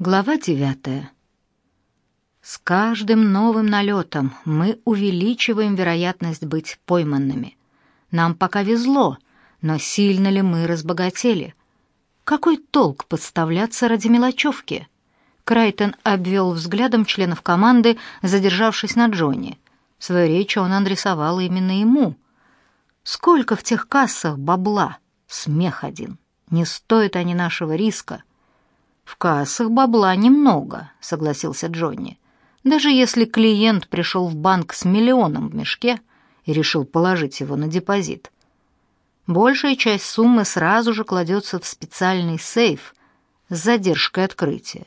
Глава девятая. С каждым новым налетом мы увеличиваем вероятность быть пойманными. Нам пока везло, но сильно ли мы разбогатели? Какой толк подставляться ради мелочевки? Крайтон обвел взглядом членов команды, задержавшись на Джонни. Свою речь он адресовал именно ему. Сколько в тех кассах бабла? Смех один. Не стоят они нашего риска. «В кассах бабла немного», — согласился Джонни. «Даже если клиент пришел в банк с миллионом в мешке и решил положить его на депозит. Большая часть суммы сразу же кладется в специальный сейф с задержкой открытия.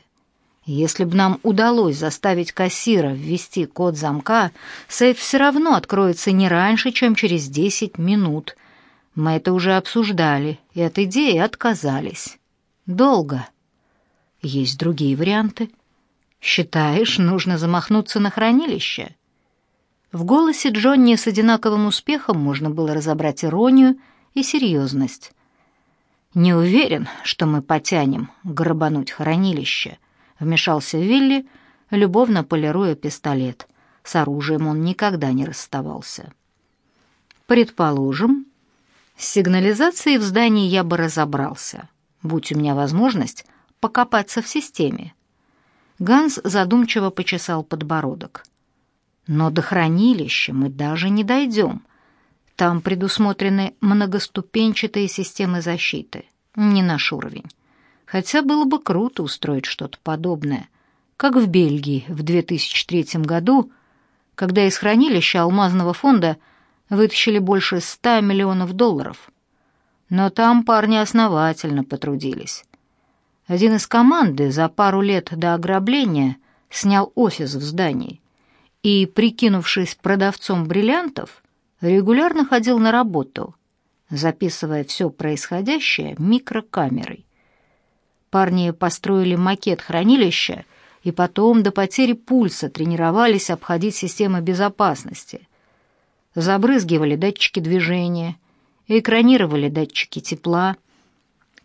Если бы нам удалось заставить кассира ввести код замка, сейф все равно откроется не раньше, чем через 10 минут. Мы это уже обсуждали и от идеи отказались. Долго. Есть другие варианты. Считаешь, нужно замахнуться на хранилище? В голосе Джонни с одинаковым успехом можно было разобрать иронию и серьезность. Не уверен, что мы потянем грабануть хранилище, вмешался Вилли, любовно полируя пистолет. С оружием он никогда не расставался. Предположим, с сигнализацией в здании я бы разобрался. Будь у меня возможность, покопаться в системе. Ганс задумчиво почесал подбородок. Но до хранилища мы даже не дойдем. Там предусмотрены многоступенчатые системы защиты. Не наш уровень. Хотя было бы круто устроить что-то подобное, как в Бельгии в 2003 году, когда из хранилища алмазного фонда вытащили больше 100 миллионов долларов. Но там парни основательно потрудились. Один из команды за пару лет до ограбления снял офис в здании и, прикинувшись продавцом бриллиантов, регулярно ходил на работу, записывая все происходящее микрокамерой. Парни построили макет хранилища и потом до потери пульса тренировались обходить системы безопасности. Забрызгивали датчики движения, экранировали датчики тепла —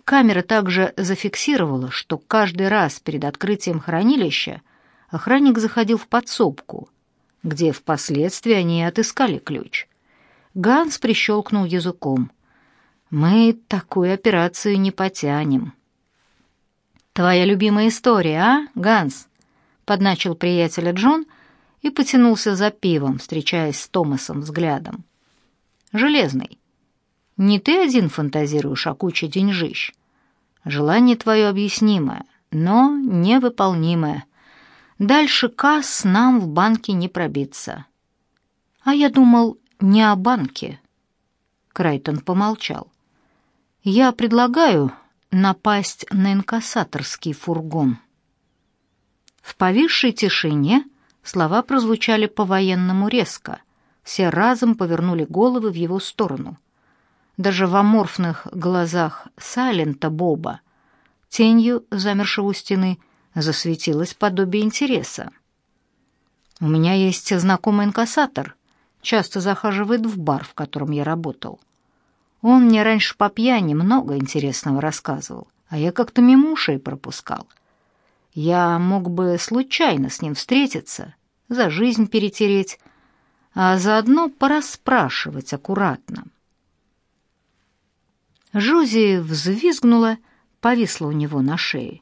Камера также зафиксировала, что каждый раз перед открытием хранилища охранник заходил в подсобку, где впоследствии они отыскали ключ. Ганс прищелкнул языком. «Мы такую операцию не потянем». «Твоя любимая история, а, Ганс?» — подначил приятеля Джон и потянулся за пивом, встречаясь с Томасом взглядом. «Железный, не ты один фантазируешь о куче деньжищ. Желание твое объяснимое, но невыполнимое. Дальше касс нам в банке не пробиться. А я думал не о банке. Крайтон помолчал. Я предлагаю напасть на инкассаторский фургон. В повисшей тишине слова прозвучали по-военному резко. Все разом повернули головы в его сторону. Даже в аморфных глазах Сайлента Боба, тенью замершего у стены, засветилось подобие интереса. «У меня есть знакомый инкассатор, часто захаживает в бар, в котором я работал. Он мне раньше по пьяни много интересного рассказывал, а я как-то мимо ушей пропускал. Я мог бы случайно с ним встретиться, за жизнь перетереть, а заодно порасспрашивать аккуратно. Жози взвизгнула, повисла у него на шее.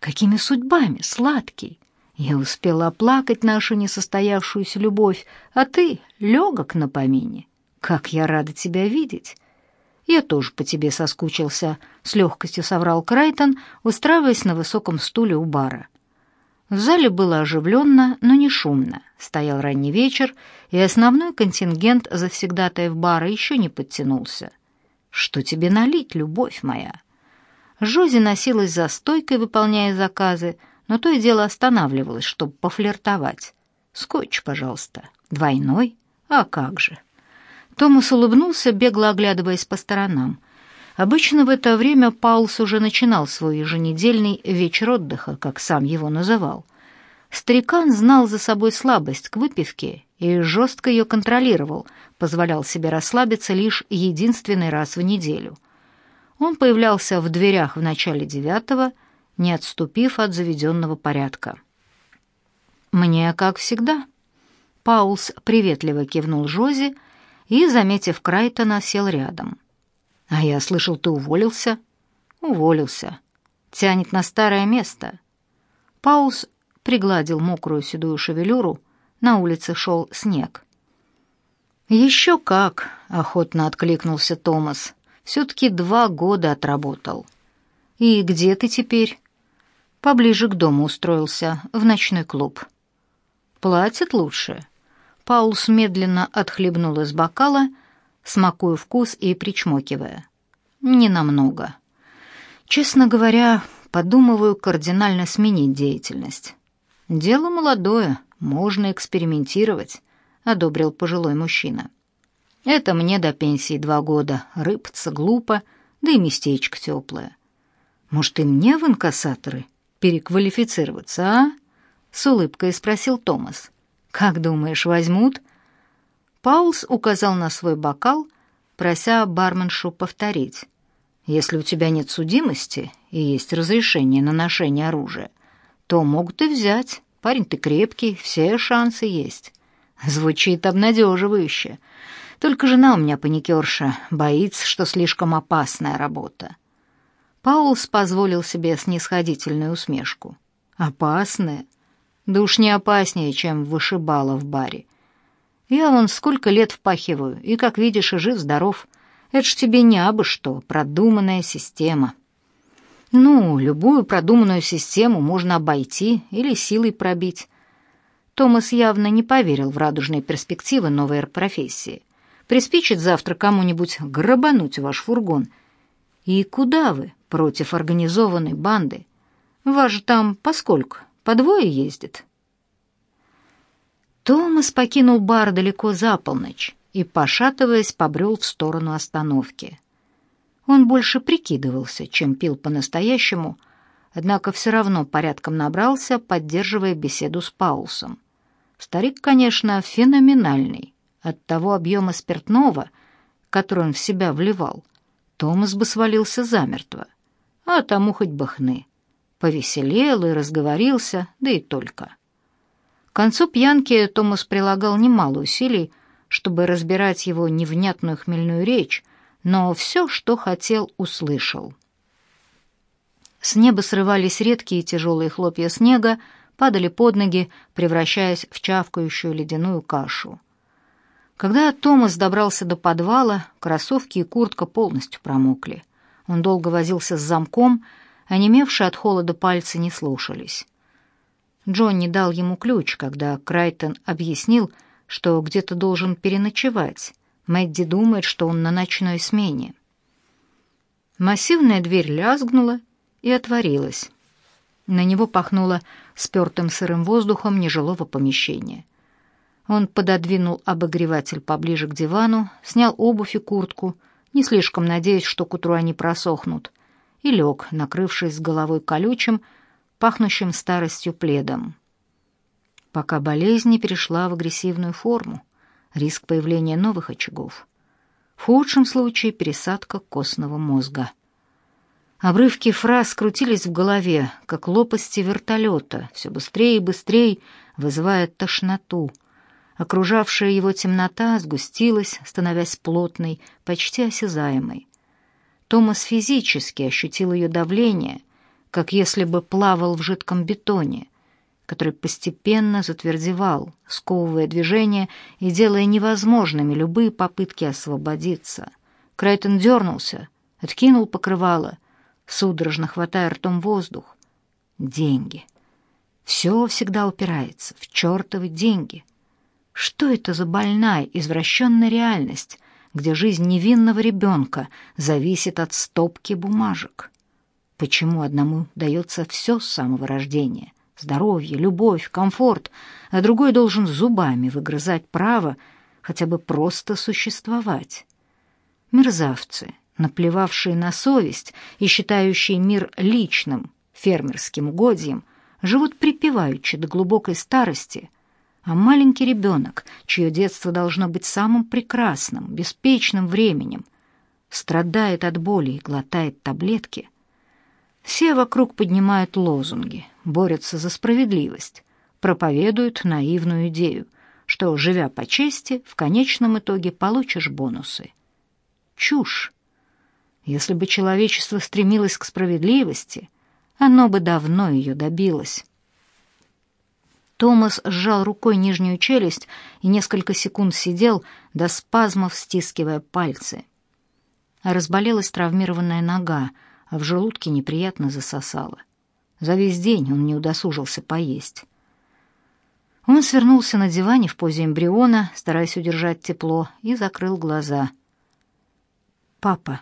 «Какими судьбами, сладкий? Я успела оплакать нашу несостоявшуюся любовь, а ты легок на помине. Как я рада тебя видеть!» «Я тоже по тебе соскучился», — с легкостью соврал Крайтон, устраиваясь на высоком стуле у бара. В зале было оживленно, но не шумно. Стоял ранний вечер, и основной контингент завсегдатаев бара еще не подтянулся. «Что тебе налить, любовь моя?» Жози носилась за стойкой, выполняя заказы, но то и дело останавливалась, чтобы пофлиртовать. «Скотч, пожалуйста. Двойной? А как же?» Томас улыбнулся, бегло оглядываясь по сторонам. Обычно в это время Паулс уже начинал свой еженедельный вечер отдыха, как сам его называл. Старикан знал за собой слабость к выпивке и жестко ее контролировал, позволял себе расслабиться лишь единственный раз в неделю. Он появлялся в дверях в начале девятого, не отступив от заведенного порядка. «Мне как всегда». Паулс приветливо кивнул Жози и, заметив Крайтона, сел рядом. «А я слышал, ты уволился?» «Уволился. Тянет на старое место». Паулс пригладил мокрую седую шевелюру, на улице шел снег. «Еще как!» — охотно откликнулся Томас. «Все-таки два года отработал». «И где ты теперь?» «Поближе к дому устроился, в ночной клуб». «Платят лучше?» Паулс медленно отхлебнул из бокала, смакуя вкус и причмокивая. «Не намного. Честно говоря, подумываю кардинально сменить деятельность. Дело молодое, можно экспериментировать», — одобрил пожилой мужчина. «Это мне до пенсии два года, рыпаться глупо, да и местечко теплое. Может, и мне в инкассаторы переквалифицироваться, а?» — с улыбкой спросил Томас. «Как думаешь, возьмут?» Паулс указал на свой бокал, прося барменшу повторить. «Если у тебя нет судимости и есть разрешение на ношение оружия, то могут и взять. Парень ты крепкий, все шансы есть». Звучит обнадеживающе. Только жена у меня паникерша, боится, что слишком опасная работа. Паулс позволил себе снисходительную усмешку. «Опасная? Да уж не опаснее, чем вышибала в баре. Я вон сколько лет впахиваю, и, как видишь, и жив-здоров. Это ж тебе не абы что, продуманная система. Ну, любую продуманную систему можно обойти или силой пробить. Томас явно не поверил в радужные перспективы новой профессии. Приспичит завтра кому-нибудь грабануть ваш фургон. И куда вы против организованной банды? Же там поскольку? По двое ездит. Томас покинул бар далеко за полночь и, пошатываясь, побрел в сторону остановки. Он больше прикидывался, чем пил по-настоящему, однако все равно порядком набрался, поддерживая беседу с Паулсом. Старик, конечно, феноменальный. От того объема спиртного, который он в себя вливал, Томас бы свалился замертво, а тому хоть бы хны повеселел и разговорился, да и только. К концу пьянки Томас прилагал немало усилий, чтобы разбирать его невнятную хмельную речь, но все, что хотел, услышал. С неба срывались редкие тяжелые хлопья снега, падали под ноги, превращаясь в чавкающую ледяную кашу. Когда Томас добрался до подвала, кроссовки и куртка полностью промокли. Он долго возился с замком, онемевшие от холода пальцы не слушались. Джонни дал ему ключ, когда Крайтон объяснил, что где-то должен переночевать. Мэдди думает, что он на ночной смене. Массивная дверь лязгнула и отворилась. На него пахнуло спертым сырым воздухом нежилого помещения. Он пододвинул обогреватель поближе к дивану, снял обувь и куртку, не слишком надеясь, что к утру они просохнут, и лег, накрывшись с головой колючим, пахнущим старостью пледом. Пока болезнь не перешла в агрессивную форму, риск появления новых очагов. В худшем случае пересадка костного мозга. Обрывки фраз крутились в голове, как лопасти вертолета, все быстрее и быстрее, вызывая тошноту. Окружавшая его темнота сгустилась, становясь плотной, почти осязаемой. Томас физически ощутил ее давление, как если бы плавал в жидком бетоне, который постепенно затвердевал, сковывая движение и делая невозможными любые попытки освободиться. Крайтон дернулся, откинул покрывало, судорожно хватая ртом воздух. Деньги. Все всегда упирается в чертовы деньги. Что это за больная, извращенная реальность, где жизнь невинного ребенка зависит от стопки бумажек. Почему одному дается все с самого рождения? Здоровье, любовь, комфорт, а другой должен зубами выгрызать право хотя бы просто существовать. Мерзавцы, наплевавшие на совесть и считающие мир личным, фермерским угодьем, живут припеваючи до глубокой старости — а маленький ребенок, чье детство должно быть самым прекрасным, беспечным временем, страдает от боли и глотает таблетки. Все вокруг поднимают лозунги, борются за справедливость, проповедуют наивную идею, что, живя по чести, в конечном итоге получишь бонусы. Чушь. Если бы человечество стремилось к справедливости, оно бы давно ее добилось. Томас сжал рукой нижнюю челюсть и несколько секунд сидел, до спазмов стискивая пальцы. Разболелась травмированная нога, а в желудке неприятно засосало. За весь день он не удосужился поесть. Он свернулся на диване в позе эмбриона, стараясь удержать тепло, и закрыл глаза. «Папа,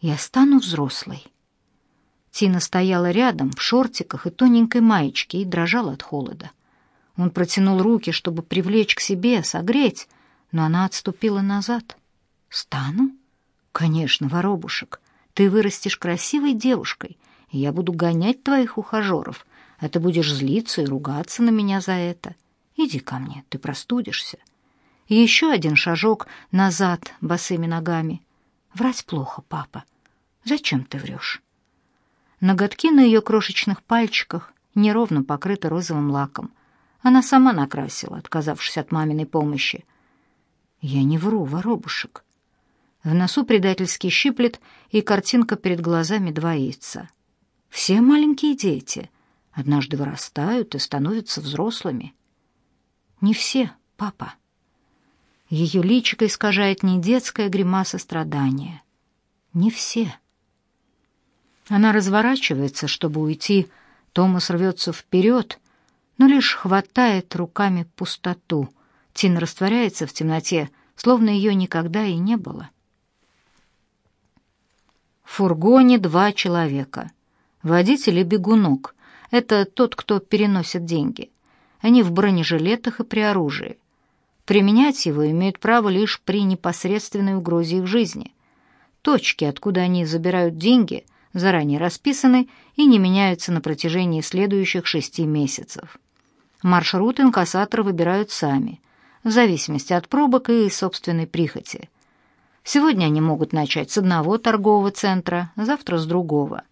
я стану взрослой». Тина стояла рядом, в шортиках и тоненькой маечке, и дрожала от холода. Он протянул руки, чтобы привлечь к себе, согреть, но она отступила назад. «Стану?» «Конечно, воробушек. Ты вырастешь красивой девушкой, я буду гонять твоих ухажеров, а ты будешь злиться и ругаться на меня за это. Иди ко мне, ты простудишься. И еще один шажок назад босыми ногами. Врать плохо, папа. Зачем ты врешь? Ноготки на ее крошечных пальчиках неровно покрыты розовым лаком. Она сама накрасила, отказавшись от маминой помощи. Я не вру, воробушек. В носу предательски щиплет, и картинка перед глазами двоится. Все маленькие дети однажды вырастают и становятся взрослыми. Не все, папа. Ее личико искажает не детская гримаса страдания. Не все. Она разворачивается, чтобы уйти. Томас рвется вперед, но лишь хватает руками пустоту. Тина растворяется в темноте, словно ее никогда и не было. В фургоне два человека. Водитель и бегунок. Это тот, кто переносит деньги. Они в бронежилетах и при оружии. Применять его имеют право лишь при непосредственной угрозе их жизни. Точки, откуда они забирают деньги, заранее расписаны и не меняются на протяжении следующих шести месяцев. Маршрут инкассаторы выбирают сами, в зависимости от пробок и собственной прихоти – Сегодня они могут начать с одного торгового центра, завтра с другого.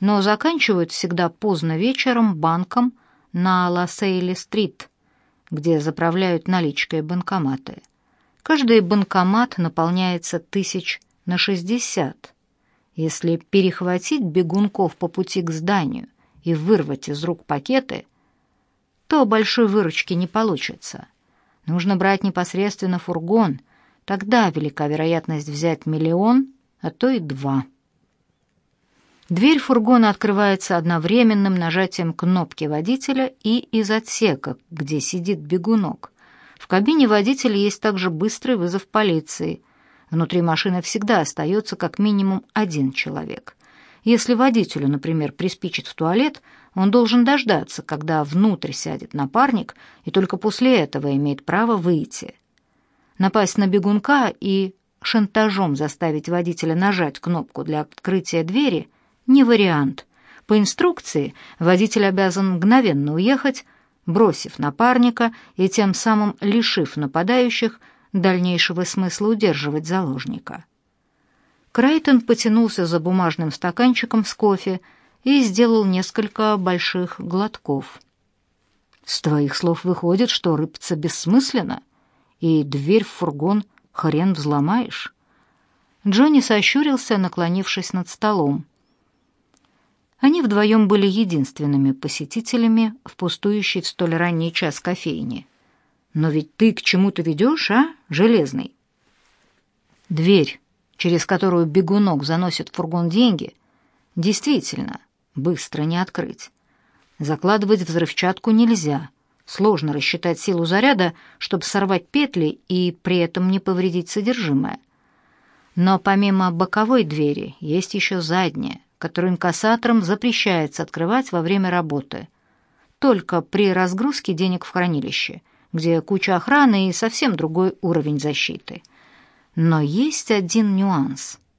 Но заканчивают всегда поздно вечером банком на Лассейли-стрит, где заправляют наличкой банкоматы. Каждый банкомат наполняется тысяч на шестьдесят. Если перехватить бегунков по пути к зданию и вырвать из рук пакеты, то большой выручки не получится. Нужно брать непосредственно фургон — Тогда велика вероятность взять миллион, а то и два. Дверь фургона открывается одновременным нажатием кнопки водителя и из отсека, где сидит бегунок. В кабине водителя есть также быстрый вызов полиции. Внутри машины всегда остается как минимум один человек. Если водителю, например, приспичит в туалет, он должен дождаться, когда внутрь сядет напарник, и только после этого имеет право выйти. Напасть на бегунка и шантажом заставить водителя нажать кнопку для открытия двери — не вариант. По инструкции водитель обязан мгновенно уехать, бросив напарника и тем самым лишив нападающих дальнейшего смысла удерживать заложника. Крайтон потянулся за бумажным стаканчиком с кофе и сделал несколько больших глотков. «С твоих слов выходит, что рыпаться бессмысленно?» и дверь в фургон хрен взломаешь. Джонни сощурился, наклонившись над столом. Они вдвоем были единственными посетителями в пустующей в столь ранний час кофейне. «Но ведь ты к чему-то ведешь, а, Железный?» Дверь, через которую бегунок заносит в фургон деньги, действительно быстро не открыть. Закладывать взрывчатку нельзя — Сложно рассчитать силу заряда, чтобы сорвать петли и при этом не повредить содержимое. Но помимо боковой двери есть еще задняя, которую инкассаторам запрещается открывать во время работы. Только при разгрузке денег в хранилище, где куча охраны и совсем другой уровень защиты. Но есть один нюанс —